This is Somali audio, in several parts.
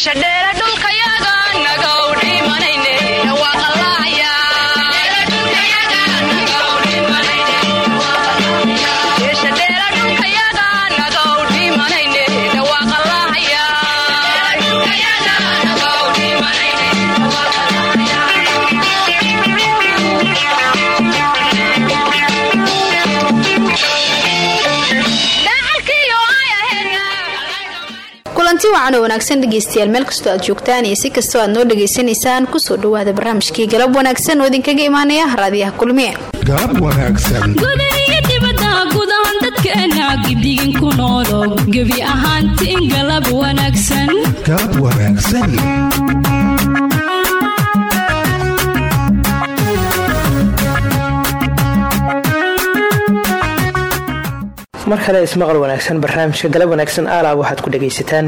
kusha kulanti wacan oo wanaagsan dhegeystayaal meel kastoo aad joogtaan iyo si kastoo aad noo dhegaysanaysaan ku soo dhawaada barnaamijkii galab wanaagsan oo idinkaga imaanaya raadiyaha kulmiye. Galab wanaagsan. Gudaiyo dibadda gudahan dadkeena gidigin ku noolo gebi ahaantiin galab wanaagsan. Galab wanaagsan. Mar kale ismaqal wanaagsan barnaamijka galab wanaagsan aalaab waxaad ku dhagaysataan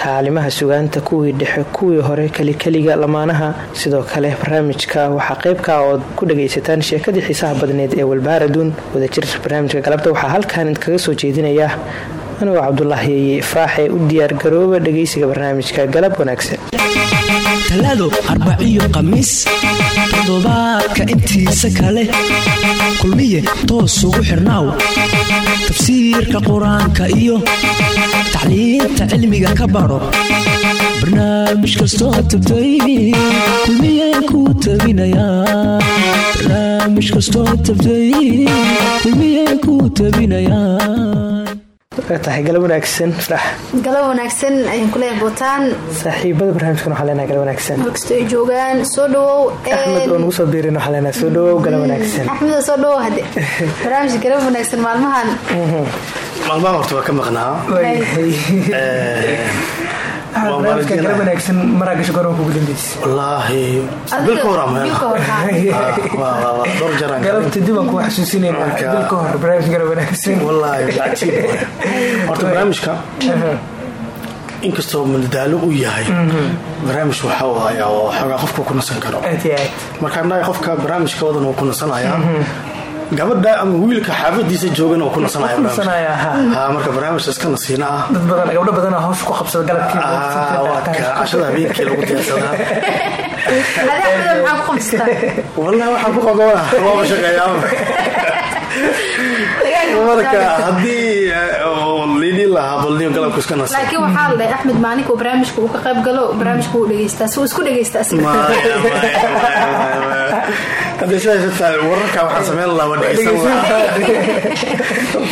kaalimaha sugaanta kuwii dhexe kuwii hore kelikeliga lamaanaha. Sidoo kale barnaamijka waxaa qeybka ood ku dhagaysataan sheekadii xiisaha badneed ee walbaaraduun wadajir barnaamijka galabta waxaa halkan idinkaga soo jeedinaya anigoo cabdulaahi ifraaxe u diyaar garooba dhagaysiga barnaamijka galab wanaagsan. Talaado arbaciyo khamiis toddobaadka intiisa kale. Kulmiye toos ugu xirnaaw tafsiirka qur'aanka iyo tacliinta cilmiga ka baro. Barnaamij kastoo tabtay kulmiye kuu tabinayabarnaamij tahay galab wanaagsan farax. Galab wanaagsan ayaan kuleeyahay bootaan. Saaxiibada barnaamijkan waxaa leenahay galab wanaagsan. Halkastoo ay joogaan soo dhawow axmed oo nagu soo biirin waxaa leenahay soo dhawow galab wanaagsan. Axmedoo soo dhawow hadde. Barnaamijka galab wanaagsan maalmahan. Maalmaha horta waa ka maqnaa galabta dib ku xasuusinayna Marka- bil ka hor barnaamijka galab wanaagsan. Wallaahi cajiib waay. horta barnaamijka inkastoo madadaalo uu yahay barnaamij waxa waaya oo xoogaa qofka ku nasan karo. Marka annaga qofka barnaamijka wadan uu ku nasanaya gabadha ama wiilka xaafadiisa joogana uu ku nasanaya barnaamijka. nasanaya ha. Haa marka barnaamijka iska nasiina. Ah dad badan gabdho badanaa hawsha ku qabsada galabkii Ah, waa ka cashada habeenkii lagu wallahi waxaan ku qabaa waaba shaqeeyaa. Marka haddii liidii lahaa balniyo galabku iska nasa laakiin waxaa la dhahay axmed maalinka uu barnaamijka uu ka qayb galo barnaamijka uu dhegeystaa si uu isku dhegeystaa wararka waxaan sameyn lahaa waa dhegeysan lahaa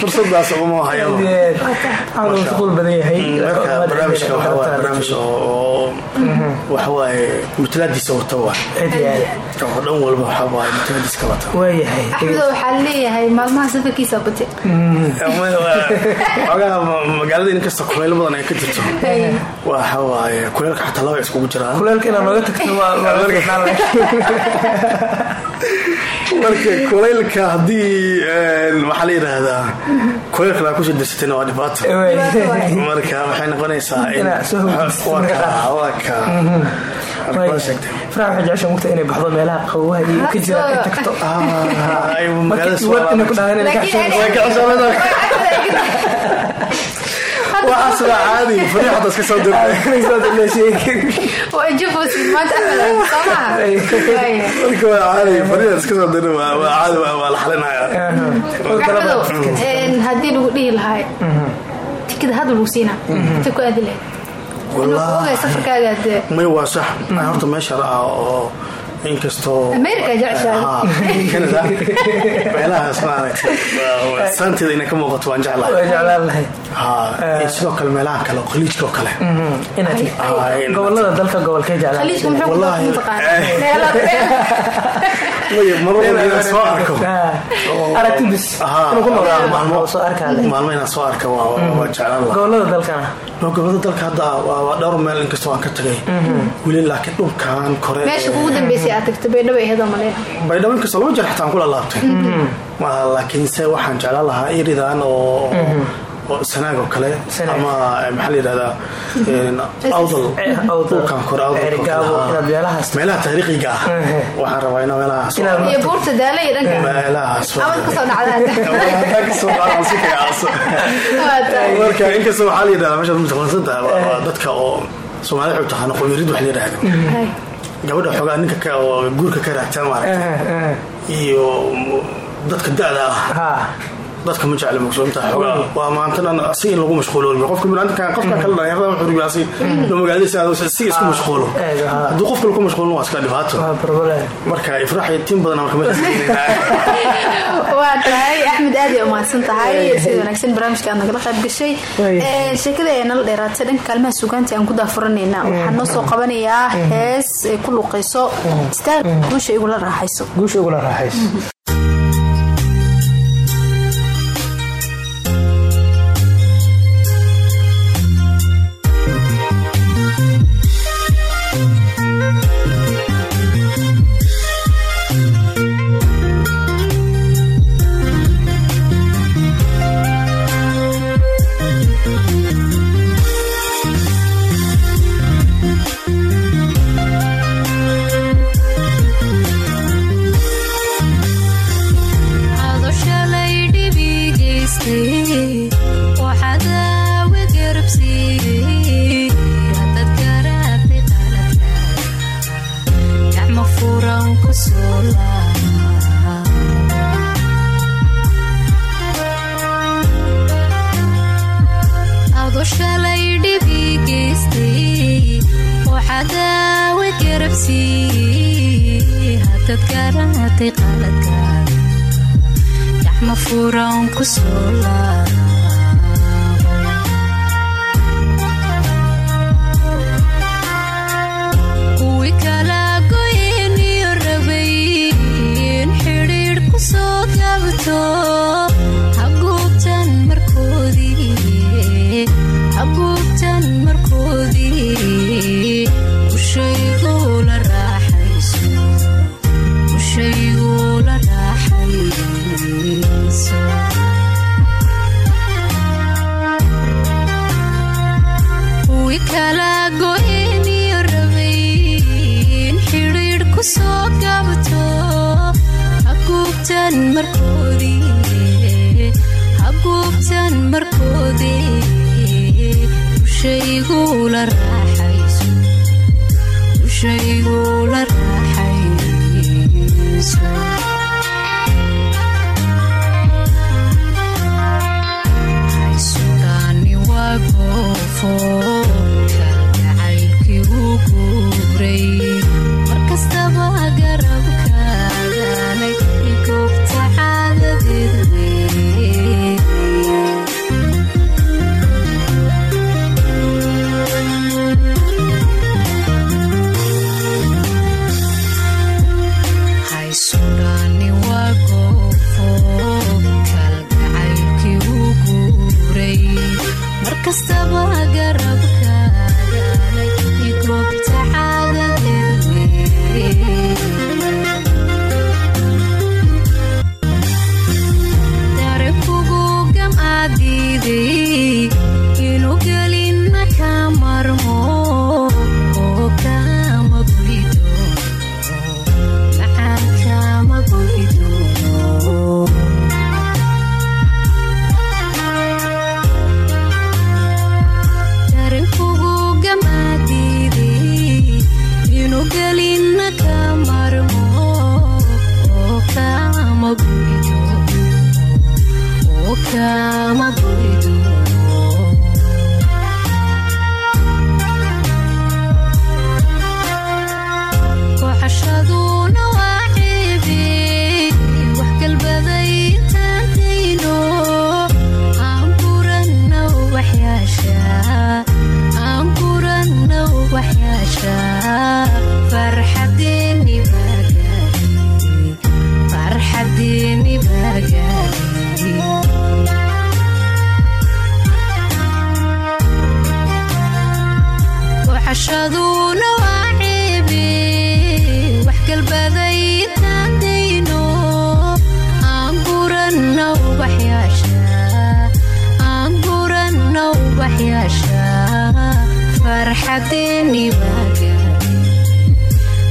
fursadaas uma hayaba waxaa mashquul badan yahay. Marka barnaamijka waxa waaye barnaamij oo waxa waaye mutalaadiisa wata waa oo dhan walba waxa waaye mutalaadiiska wata. Waayahay axmedoo waxaa leeyahay maalmaha safarkiisa bate xogaha magaalada inkasta kuleyl badan ay ka jirto. Waxa waaye kuleylka xataa laba iskugu jiraan marka kuleylka haddii waxaa la yidhaahdaa kuleylka laa ku soo dirsatayna waa dhibaato. Marka waxay noqonaysaa in Inaad soo hogaansatid waa marka kaa waa kaa Marka waa sheegtay. Farax waxay jecesha mugta inay baxdo meelaha qabowaha iyo ka jira ay tagto La haddii lagu dhihi lahay tikida hadda lagu siinaa inta ku aadi lahayd. Wallaahi. ogay safarkaaga dee may waa sax. Horta meesha ah oo inkastoo America jeceshahay. Haa, Canada meelahaas maaragtay waa- saanteeda inay ka muuqato waan jeclahay waa jeclaan lahayd haa iyo sidoo kale meelaha kale khaliijka kale gobollada dalka gobolkee mar walba inaan soo arka waa jeclaan gobollada dalkana gobollada dalka hadda waa waa dhowr meel inkastoo aan ka tagay weli laakiin dhulkan kore baydhabo inkastoo laba jeer xataa aan kula laabtay Ma- laakiinse waxaan jeclaan lahaa iridan oo oo sanaag oo kale ama eh, maxaa la yidhahdaa een, awdal dhulkan kore awdal oo kale, gaabo haa. inaad meelahaas meelaha taariikhiga ah. Waxaan rabaa inaa meelahaas Inaad- iyo buurta daala iyo dhanka meelahaas abad ka soo dhacdaa. Haddaan ka soo dhacdo si kagacaso. Waa tahay. marka inkasta waxaa la yidhahdaa meeshaad mutaqaansan tahay waa waa dadka oo soomaalida waxay taqaana qomirid wax la yidhaahdo. Gabadha xoogaa ninka guurka ka raagtaa maaragta iyo dadka da-da ah dadka ma jecla xoogaa waa maantana si in lagu mashquulo qofka binaadamka qofka kale dhalinyarada wuxuu rubiyaasay inuu magaaladiisa aado si iska mashquulo. aad, ha. hadduu qof kale ku mashquulin waa iska dhibaato. Marka ifraax tiin badan marka meesha waa tahay axmed aad ay umahadsan tahay. Sida wanaagsan barnaamijka aad nagala qayb gashay Way. Ee, sheekada ee nala dheeraatay dhanka kaalmaha sugaanta aan ku daafuranayna waxaan noo soo qabanayaa hees ay ku luuqayso istaag guusha igula raaxayso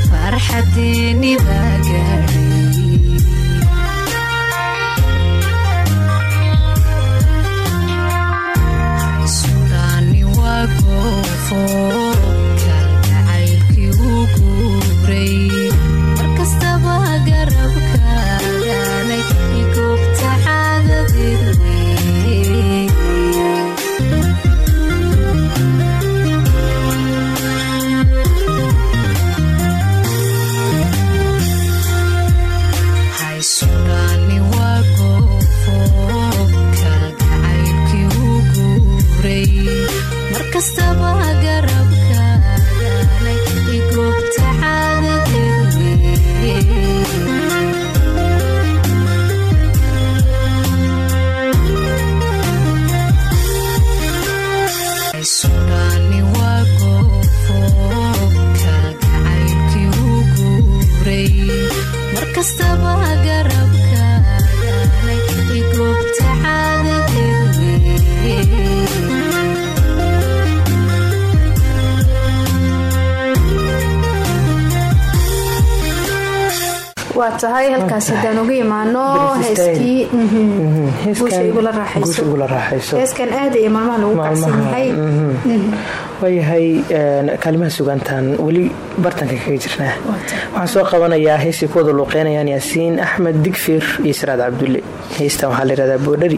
farxadeeni baa gaadhay haysudhaani waa goofo waa tahay halkaas hadaan uga imaano heeskii guusha igula raaxayso. heeskan aada iyo maalmaha lagu kacsan yahay waayahay kaalimaha sugaantaan. Weli bartanka kaga jirnaa. Waxaan soo qabanayaa heesay ku wada luuqeynayaan yaasiin axmed digfir iyo siraad cabdulle. Heystan waxaa layihahdaa boodhari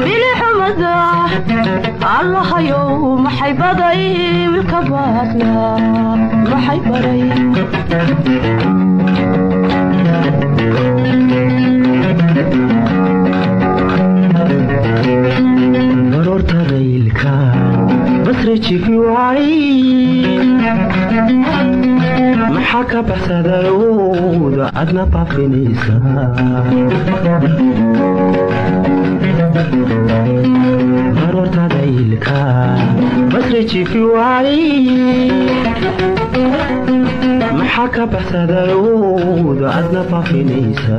bilixumada allahayo maxay baday wilka baasna maxay baday baroorta raylka basra jifi waay maxaa ka baxsaday uuda adna baafinaysa baroorta raylka basra jifi waay maxaa ka baxsaday uuda adna baafinaysa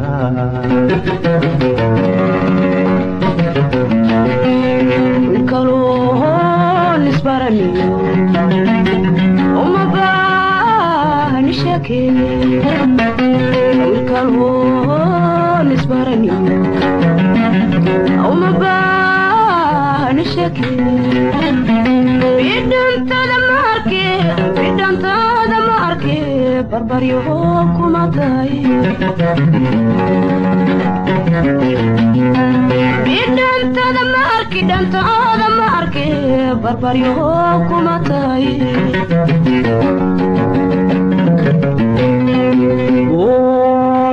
kalon isbaraniyo uma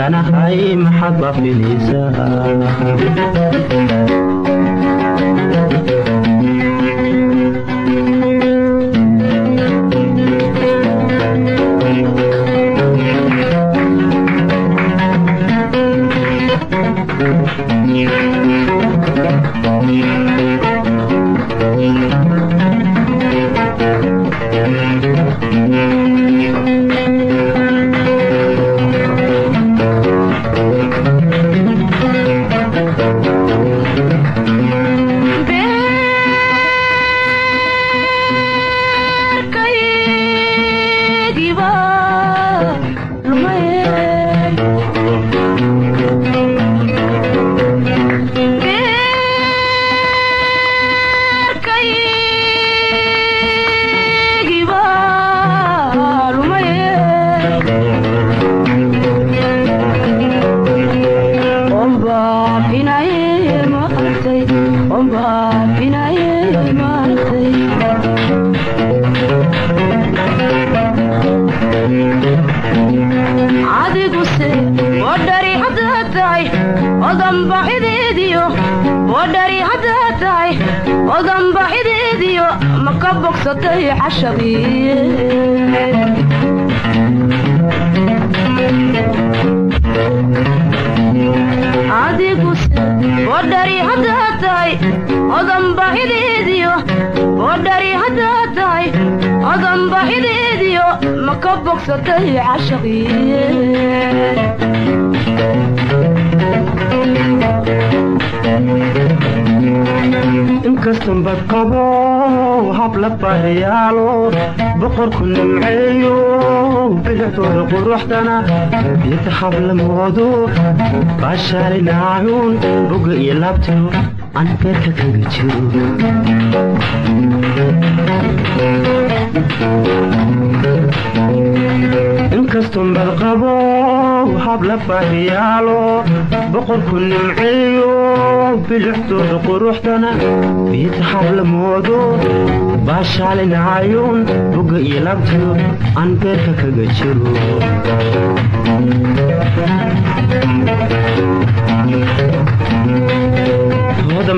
baxdanahay maxaad baafinaysaa beerkaygiba bodhari haddaad tahay odanba cideediyo bodhari haddaad odanbaxideediyo ma ka bogsatay cashaqii adiguse bodhari haddaad tahay haddaad tahay odanbaxideediyo ma ka bogsatay cashaqii inkastan badqabo habla baryaalo boqorku nimceeyo bilicdooda quruxdana biyada hablamoodo baashaalinaayuun boga iyo laabtiyo aan beerka kaga jiro inkastan badqabo habla baryaalo boqorku nimceeyo bilicdooda quruxdana biyada hablamoodo baashaalinaayuun boga iyo laabtiyo aan beerka kaga jiro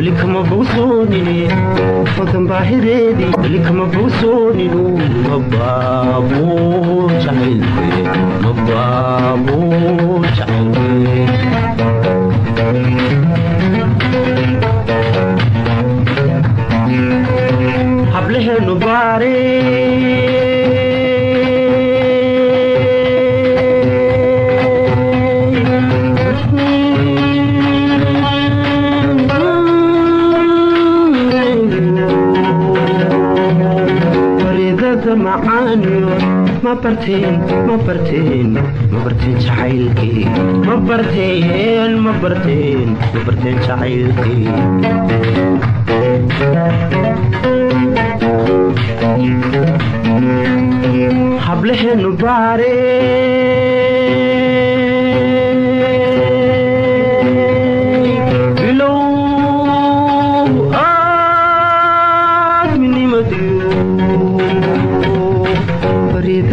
weli kama bogsoonin hodan baahideedii weli kama bogsoonin ma baabo jacaylwe ma baabo jacaylwe hableheenu baare ma barteen ma barteen ma barteen jacaylkii ma barteen ma barteen ma barteen jacaylkii hableheenu baare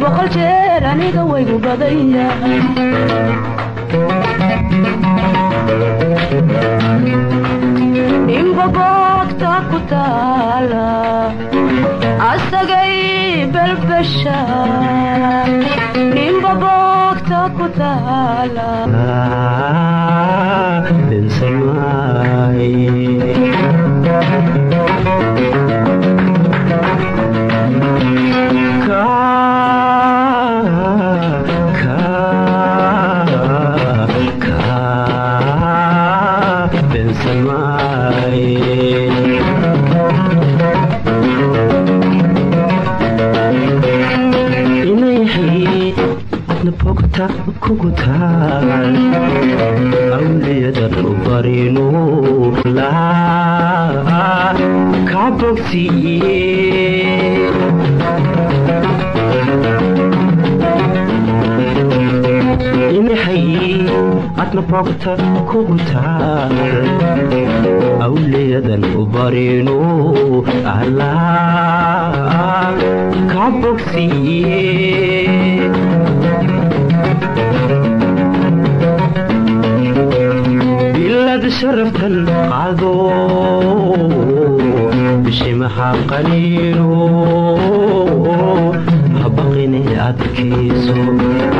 boqol jeer aniga waygu badanya ninba boogta ku taala asagay belbesha ninba boogta ku taala kugu taagan awliyadan u barino laa ka bogsiiye inahay adna bogta kugu taal awliyadan u barino allah ka bogsiiye bilad sharaftan qaado bishimaha qaliilo habaqine adkayso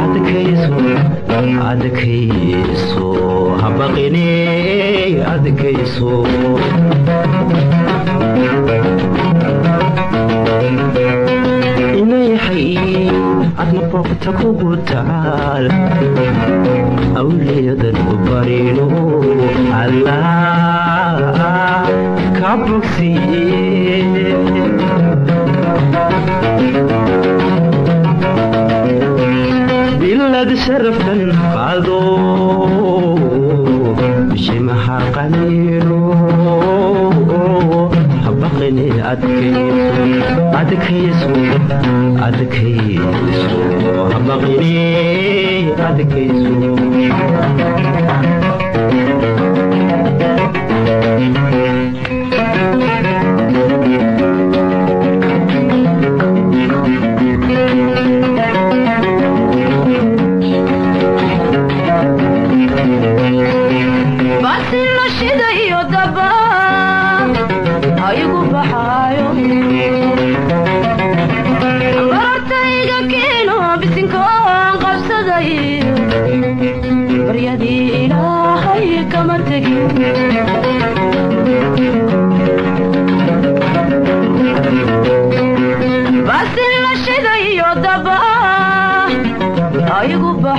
adkayso adkayso bogta kugu taal awliyadan u barino allah ka bogsiiye bilad sharaftan qaado adkayso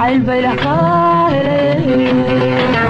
jacayl baylah ka helay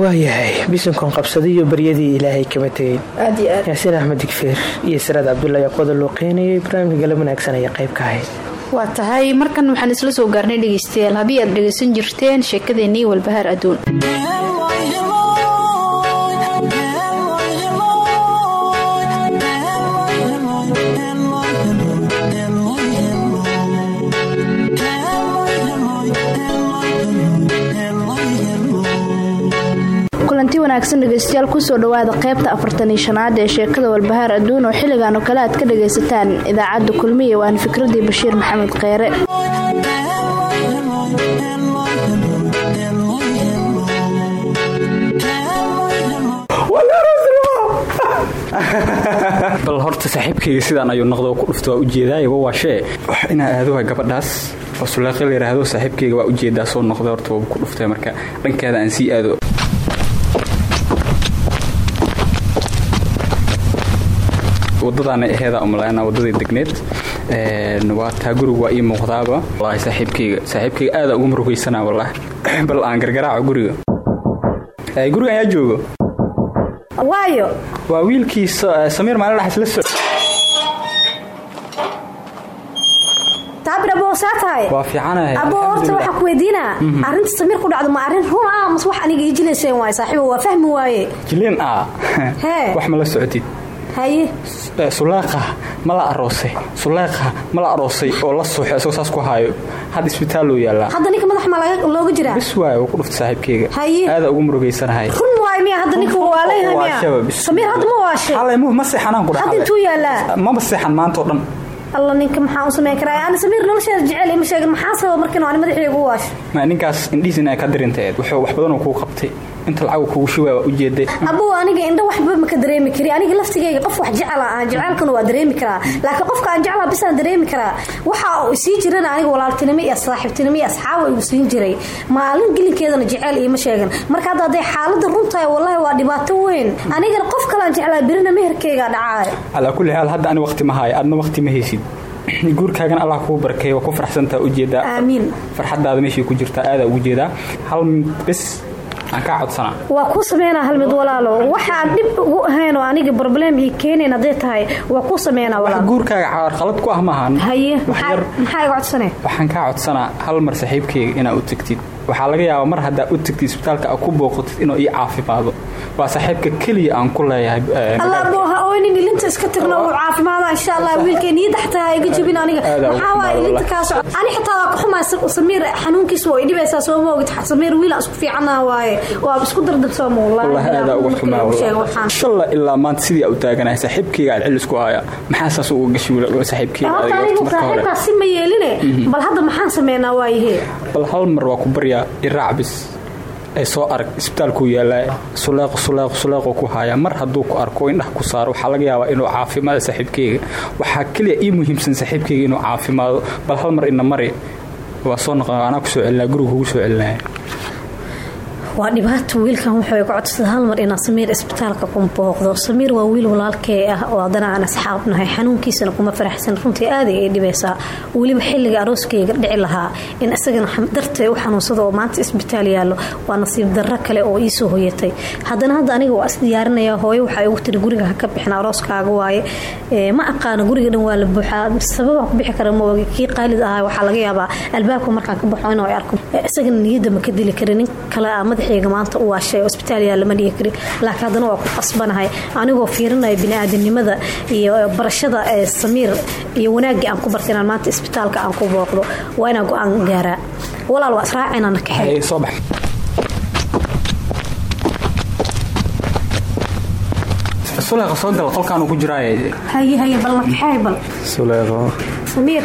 waayahay bisinkoon qabsadayo baryadii ilaahay kama tegeyn yaasiin axmed digfeer iyo siraad cabdullaahi aqooda loo qeynayay barnaamijka galab wanaagsan ayaa qayb ka ahayd. Waa tahay markan waxaan isla soo gaarnay dhegaystayaal habii aad dhegaysan jirteen sheekadeenii walbahaar adduun wanaagsan dhegaystayaal ku soo dhawaada qaybta afartan iyo shanaad ee sheekada walbahaar adduun oo xilligan oo kale aad ka dhagaysataan idaacadda kulmiya waan fikradii bashiir maxamed kheyre. Bal horta saaxiibkayga sidaan ayuu noqdo ku dhufta waa wawaashee wax inaa aado waa gabadhaas. Oo sulaaqi la yidhaahdo saaxiibkayga waa u jeedaa soo noqda horta waa ku dhuftay marka dhankeeda aan sii aado wadadaana aheeda umalaana wadadii degneed waa taa gurigu waa ii muuqdaaba. Wallaahi saaxiibkayga saaxiibkayga aada ugu murugaysanaa wallaahi. Bal aan gargaraaco guriga. Guriga ayaa joogo. Waayo. Waa wiilkiisa samiir maalin dhaxas la so taabir abo saa tahay? Waa fiicanahay abo horta waxaa ku weydiinaa? Arrinta samiir ku dhacdo ma arrin run ah mase wax aniga ii jilayseen waaye saaxiibo waa fahmi waaye. Jilin ah wax ma la socotid haye sulaaqah ma la aroosay sulaaqah ma la aroosay oo la suuxay isagoo saas ku haayo hadda isbitaaluu yaallaa hadda ninka madax ma looga jiraa bis waaye waa ku dhuftay saaxiibkayga Haye. aada ugu murugaysanahay run waaye miya hadda ninka waa leeyahay Waashaba, miya samiir hadda ma waashay xalay mu ma seexanaan ku hadda intuu yaalaa maba seexan maanta oo dhan. Alla ninka maxaa u samayn karaa ani samiir nolosheeda jecel ima sheegin maxaa sababa markan ani madaxeega u waashay ma ninkaas indhihiisina ay ka dirinteed. Wuxuu wax badanoo kuu qabtay inta lacag kugu shubaa waa ujeeday abuu aniga indho waxba maka dareemi kari. Aniga laftigayga qof wax jecela aan jecelkana waa dareemi karaa. Laakiin qofka aan jeclaa bisaan dareemi karaa waxa uu sii jirana aniga walaaltinimo iyo saaxiibtinimo iyo asxaaba igu siin jiray. Maalin gelinkeedana jecel iima sheegan. Marka hadda hadday xaalada runtahay wallahi waa dhibaato weyn. Anigana qof kalaan jeclaa berina meherkayga dhacaayo calaa kulli xaal hadda ani waqti ma haayo adna waqti ma haysid. Guurkaagana allah kuu barkeeyo waa ku faraxsantaa u jeedaa aamiin farxadaada meeshay ku jirtaa aadaa ugu jeedaa. Hal bes aan waa kuu sameynaa hal mid walaalo. Waxaan dhib ugu ahayn oo aniga problem ii keenayn hadday tahay waa kuu sameynaa wax walaalo. guurkaaga carqalad ku ah maahan haye maxaa iga codsanee waxaan kaa codsanaa hal mar saaxiibkayga inaad u tagtid. Waxaa laga yaabaa mar haddaa u tagtid isbitaalka aad ku booqatid inuu ii caafimaado. Waa saaxiibka keliya aan ku leeyahay ooynin ilinta iska tirno caafimaada insha allah wiilkeen ii daxtaa iga jabin aniga. Maxaa waay ilinta kaa soco ani xitaa waa ka xumaa Sa- samiir xanuunkiisa waa idhibaysaa soo ma ogid samiir wiil isku fiicana waaye. Waa isku dardarsooma wallahi aadaa uga xumaa waxaan. Shalla ilaa maanta sidii u taaganahay saaxiibkayga aad cilis ku haya. Maxaa saas uga wiil- saaxiibkayga adiga horta marka hore? si ma yeeline bal hadda maxaan sameynaa waayahee bal hal mar waa ku baryaa iraac bis ee soo arag isbitaalkuu yaallaa suleeq suleeq suleequu ku haayaa mar hadduu ku arko indhaha ku saaro waxaa laga yaabaa inuu caafimaado saaxiibkayga waxaa keliya ii muhiimsan saaxiibkayga inuu caafimaado. Bal hal mar ina mari waa soo noqon anaa ku soo celinaa guriga kugu soo celinaya waa dhibaato wiilkan wuxuu iga codsaday hal mar inaan samiir isbitaalka ku booqdo samiir waa wiil walaalkee ah oo haddana aan asxaab nahay. Xanuunkiisana kuma faraxsan. Runtii aaday ay dhibaysaa weliba xilliga arooskayga dhici lahaa. In isagana dartay u xanuunsado oo maanta isbitaal yaallo waa nasiib darro kale oo iisoo hoyatay. Haddana hadda aniga waa isdiyaarinaya hooyo. Waxaa igu tiri guriga ha ka bixin arooskaaga waaye. Ma aqaano guriga dhan waa la buuxaa sababaan ku bixi kara ma ogi? Kii qaalid ahaa waxaa laga yaabaa. Albaabka markaan ka baxo inuu arko isagana niyadda ma ka dili karin. Nin kale ah madaxayga maanta u waashay yaa lama dhihi karin. Laakiin haddana waa ku qasbanahay. Anigoo fiirinaya bini'aadanimada iyo barashada ee samiir iyo wanaaggii aan ku bartay inaan maanta isbitaalka aan ku booqdo. Waa inaan go'aan gaaraa. Walaal waa Ay, soo bax. Suleeqa soo gal qolkaanu ku jiraaye haye haye bal na kaxay bal. Suleeqo samiir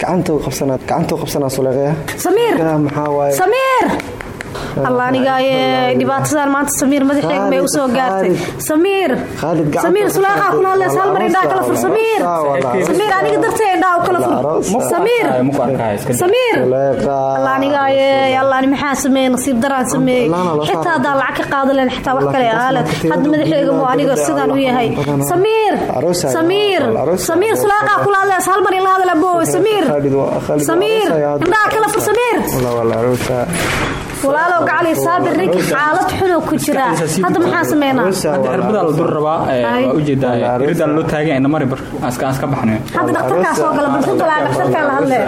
gacantuu qabsanaa suleeqaya samiir maxaa waaye? Samiir alla anigaaye dhibaatadan maanta samiir madaxeeg bay u soo gaartay samiir samiir sulaaqa kula hadlaysa hal mar indhaha kala fur samiir samiir aniga dartee indhaha u kala fur samiir samiir Suleeqa. alla anigaaye alla ani maxaa sameeyey nasiib daraan sameeyey xitaa haddaa lacag ka qaadan lahayn xitaa wax kale dadka hadda madaxeega mu aniga sidaan u yahay. Samiir samiir samiir sulaaqa kula hadlaysa hal mar ila hadal aboowe samiir samiir indhaha kala fur samiir. Walaalow gacali saabir ninka xaalad xunoo ku jira. Hadda maxaa sameynaa? hadda wallah, cirbadaa la dur rabaa waa u jeedaa iridaa loo taagan ina mari bar aska aan iska baxnayn hadda dhaktarkaa soo gala bulshada laa la hadle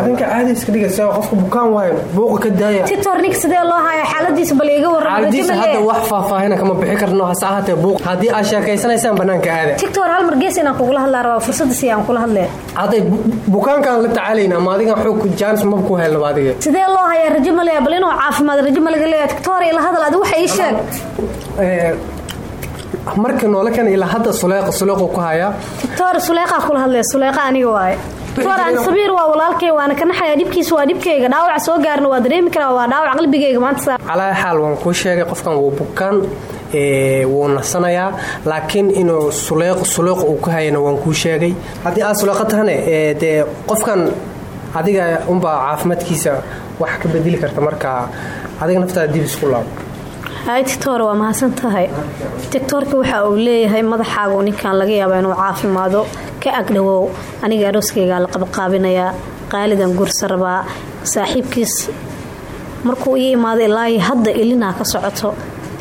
adinka caadi iska dhigaysa qofka bukaan waayo buuqa ka daaya. Titor ninka sidee loo haya xaaladiisa bal iga warrama xaaladiisa hadda wax faahfaahina kama bixi karno hase ahaatee buuq. Haddii aad sheekaysanaysaan banaanka aada. Tictor hal mar gees inaan kugula hadlaa rabaa fursada si aan kula hadlee. Hadday bu- bukaankaan la tacaalayna ma adigan xoog jaanis maba ku helnaba adiga. Sidee loo hayaa? Rajo ma leeya bal inuu caafimaad rajo ma laga leeya tictor ila hadal adi waxa ii sheeg. Ee, marka noola keena ilaa hadda suleeqa suleequu ku hayaa. Tictor suleeqaa kula hadlaya suleeqa aniga waaye tictor aan sabiir waa walaalkay waana ka naxaya dhibkiisa waa dhibkayga dhaawaca soo gaarna waa dareemi karaa waa dhaawac qalbigayga maanta. Calaa xaal waan kuu sheegay qofkan wuu bukaan wuu nasanayaa laakiin inuu suleeq suleeq uu ku hayana waan kuu sheegay. Haddii aad suleeqa tahane ee, dee qofkan adiga unbaa caafimaadkiisa wax ka bedeli karta marka adiga naftaada dib isku laabo tictor waa mahadsan tahay. Tictorka waxa uu leeyahay madaxaagu ninkan laga yaaba inuu caafimaado. Ka agdhowow aniga arooskaygaa la qabqaabinayaa qaalidan gursa rabaa saaxiibkiis markuu ii imaado ilaa hadda ilinaa ka socoto.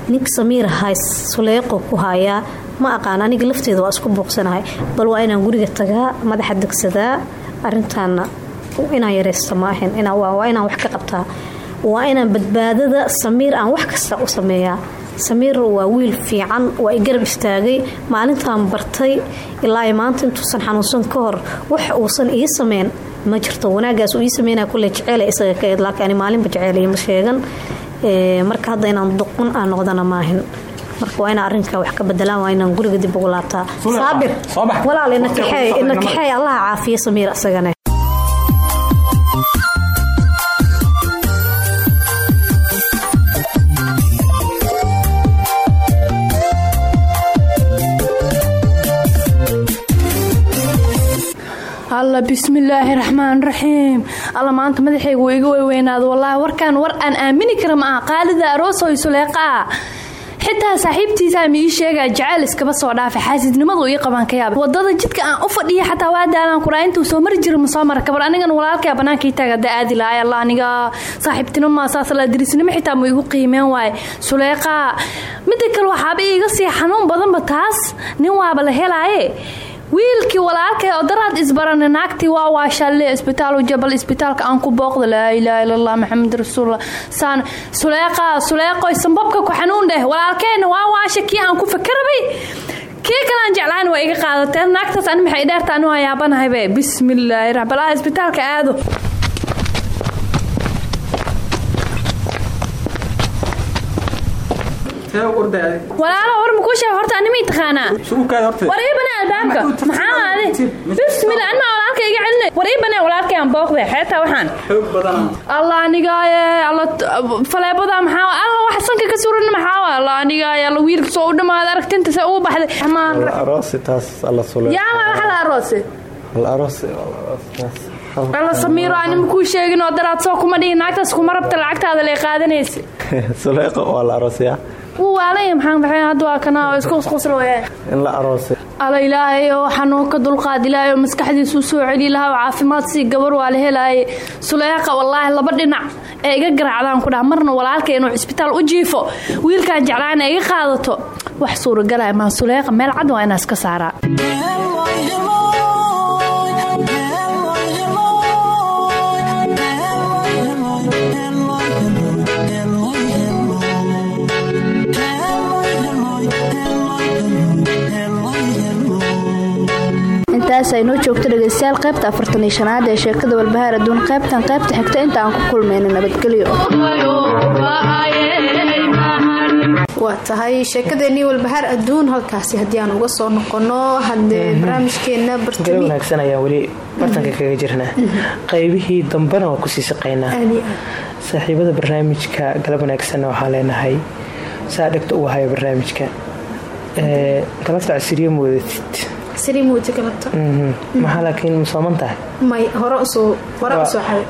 Ninka samiir hays suleeqo ku hayaa ma aqaan aniga lafteeda waa isku buuqsanahay. Bal waa inaan guriga tagaa madaxa degsadaa arintaana inaan yaraysto ma ahan inaa- waa waa inaan wax ka qabtaa waa inaan badbaadada samiir aan wax kasta u sameeyaa. Samiir waa wiil fiican waa i garab istaagay. Maalintaan bartay ilaa maanta intuusan xanuunsan ka hor wax uusan ii sameyn ma jirto wanaagaas uu ii sameynaya kulle jeceela isaga ka eed laakiin ani maalinba jeceel ima sheegan. Ee, marka hadda inaan doqon aan noqdana maahin marka waa inaan arrinka wax ka bedelaan waa inaan guriga dib ugu laabtaa. Saabir walaal ina kaxeey ina kaxeey allaha caafiya samiir isagane alla bismillaahi raxmaan raxiim alla maanta madaxayga wuu iga weyweynaado wallaahi warkaan war aan aamini kara ma aha. Qaalida aroosoy suleeqaa xitaa saaxiibtiisa ma ii sheegaa jacayl iskaba soo dhaafay xaasidnimadu ii qabaan ka yaaba waddada jidka aan u fadhiya xataa waa daalaan kuraa intuu soo mari jira ma soo mara kabar anigan walaalkaa banaanka ii taaga. Hadda aadi lahay alla aniga saaxiibtinimo maa saas la dirisnimo xitaa ma igu qiimeen waaye. Suleeqaa mida kale waxaaba iiga sii xanuun badanba taas. Nin waaba la helaaye wiilkii walaalkay oo daraad isbarana naagtii waa waashalle isbitaal jabal isbitaalka aan ku booqda laa ilaaha ila allah maxamed rasuulullah. Saan suleeqa suleeqoy sambabka ku xanuun dheh walaalkeyna waa waasha aan ku fakarabay kii kalaan jeclaan waa iga qaadateen. Naagtaas ani maxay dheerta anu waa yaabanahabe bismillaahi rax balaa isbitaalka aado walaalo war makuusha horta anima taqaanaa war iibane albaabka. Maxaa aadi bismillah anma walaalka iga celina war iibane walaalkay aan booqde xeetaa waxaan. Allah anigaaye faleebada maxaa alla wax sanka ka suran maxaa allah anigaaye alla wiilka soo u dhamaada aragtinta se ugu baxday. Aroosi taas alla sule yaama waxa la aroosi? Al aroosi alla samiiro anima kuu sheegin oo daraad soo kuma dhihin. Naagtaas kuma rabta lacagtaada lee qaadanaysa suleeqa waa la aroosiyaa in la aroosay. Alla ilaahay oo xanuun ka dulqaad ilaahay oo maskaxdiisuu soo celi lahaa oo caafimaad sii gabar waa la suleeqa wallaahi laba dhinac ee iga garaacdaan ku dhaha marna walaalkay inuu cisbitaal u jiifo wiilkaan jeclaa inay iga qaadato. Wax suuragalaa maa suleeqa meel cad waa inaa iska saaraa. Intaas ay noo joogto dhegaystayaal qaybta afartan iyo shanaad ee sheekada walbahaar adduun qaybtan qaybta xigta. Inta aan ku kulmayno nabadgelyo waa tahay sheekadeenii walbahaar adduun halkaasi haddii aan uga soo noqono haddee barnaamijkeena gala bartami wanaagsan ayaan weli bartanka kaga jirnaa. Qaybihii dambena waa ku sii shaqaynaa. Saaxiibada barnaamijka galab wanaagsanna waxaan leenahay saa dhegta ugu hayo barnaamijka. Ee, galabta casiriye ma Mhm. maxaa laakiin ma sooman tahay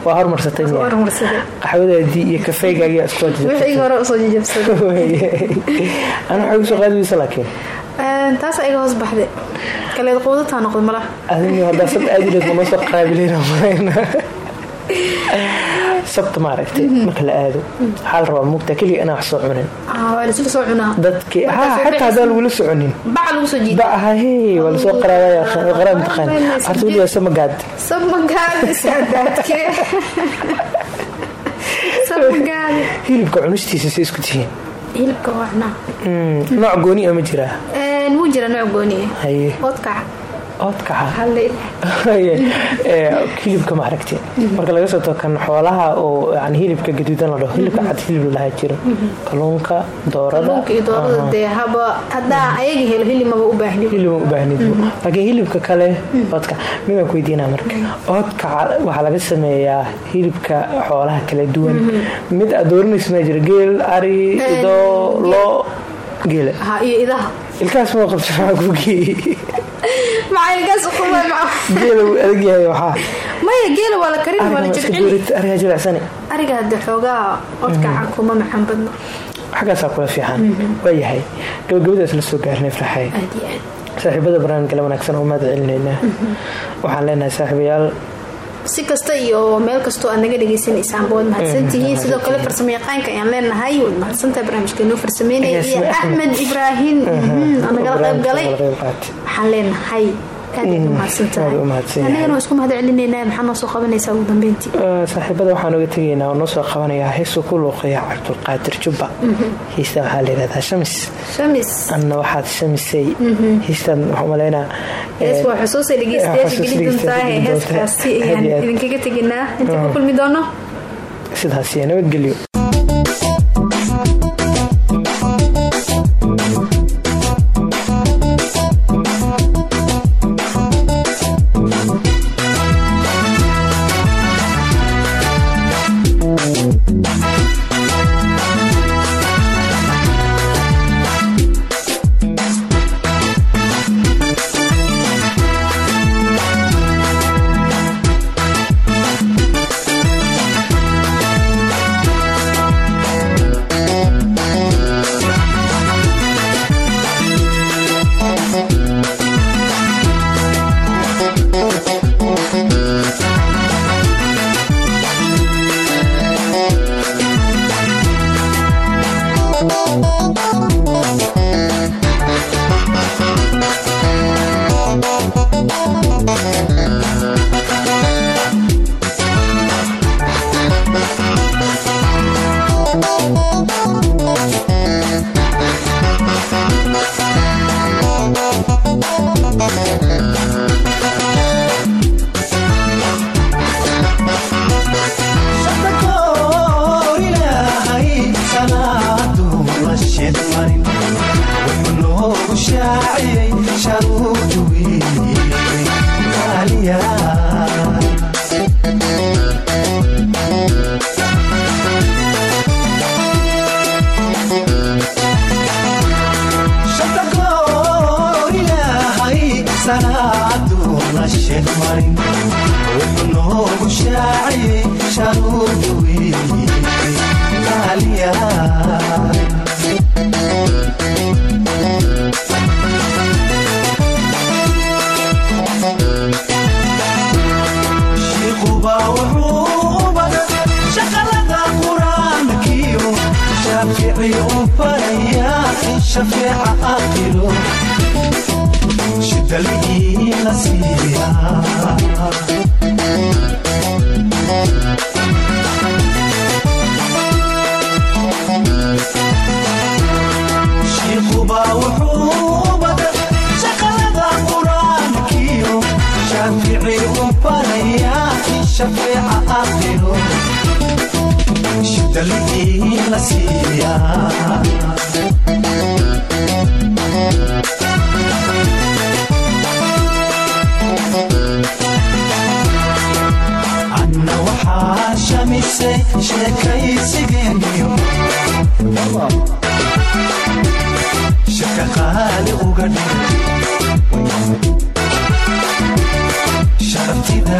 waa hormarsatay miya hormarsaday qaxwadaadii iyo kafeygaagiya isku wixii hore u soo jajabsaday ana waxay ku soo qaadi weysa laakiin? Taas ayaga hoos baxday kaleed quudataa noqday malaha adiga haddaa sab aadi leed manoo soo sabta maaragtay marka la aado waxaa la rabaa mugtaa keliga inaan wax soo cunin Ah, xataa haddaan lagula soconin waa la soo qaraabaya qaraa mataqaan horta weligaa samagaad hilibka cunistiisa say isku tihiin nooc gooni a ma jiraa Ee, hilibka maaragti marka laga soo tago kan xoolaha oo hilibka gaduudan la dhaho hilibka cad hilib lalahaa jiro. Kalluunka doorada. Kalluunka iyo doorada aha. dee haba haddaa ayaga helo hilib maba u baahni hilib u baahnid laakiin hilibka kale oodka midaan ku weydiinaa marka. Oodka waxaa laga sameeyaa hilibka xoolaha kala duwan. Mid aad dooranaysa ma jira geel ari ido loo geela. Ha iyo idaha ilkaas ma qabta maxaa ku geeyey wuu adag yahay waxaa. Maya geela waa la karin waa la jilcini doorit ariga hadde xoogaa oodkaca kuma macaan badno xaggaasaa kula fiican. Waayahay gabagabada isla soo gaarnay farxay saaxiibada barnaamij kale wanaagsan oo mahad celinaynaa waxaan leenahay saaxiibayaal si kasta iyo meel kastoo aad naga dhagaysanaysaan waad mahadsantihiin sidoo kale farsamo yaqaanka ayaan leenahay waad mahadsantahay barnaamijka inoo farsameynaya iyo Axmed. ibraahim mhm, nagala qayb galay. Waxaan leenahay aad ayaad u mahadsantahay aad u mahadsan yahay. annagana waa isku mahad celinaynaa maxaa noo soo qabanaysaa ugu dambeyntii? Ee, saaxiibada waxaan uga tegaynaa oo noo soo qabanayaa heesuu ku luuqaya cabdulqaadir jubba. Hiista waxaa la yidhahdaa shamis. Shamis. Anna waxaad shamisay. Hiistan waxaan umaleynaa hees waa xusuusay dhegeystayaasha xusuus geli doontaa dhegeystayaasha geli doontaa. heeskaasi Aad ayaan iyo aad. idinkaga teginaa inta ku kulmi doono. Sidaas iyo nabadgelyo qaali uga dhigay sharabtida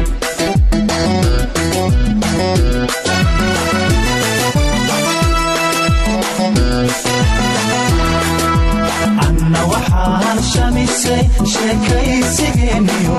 kaysigeeniyo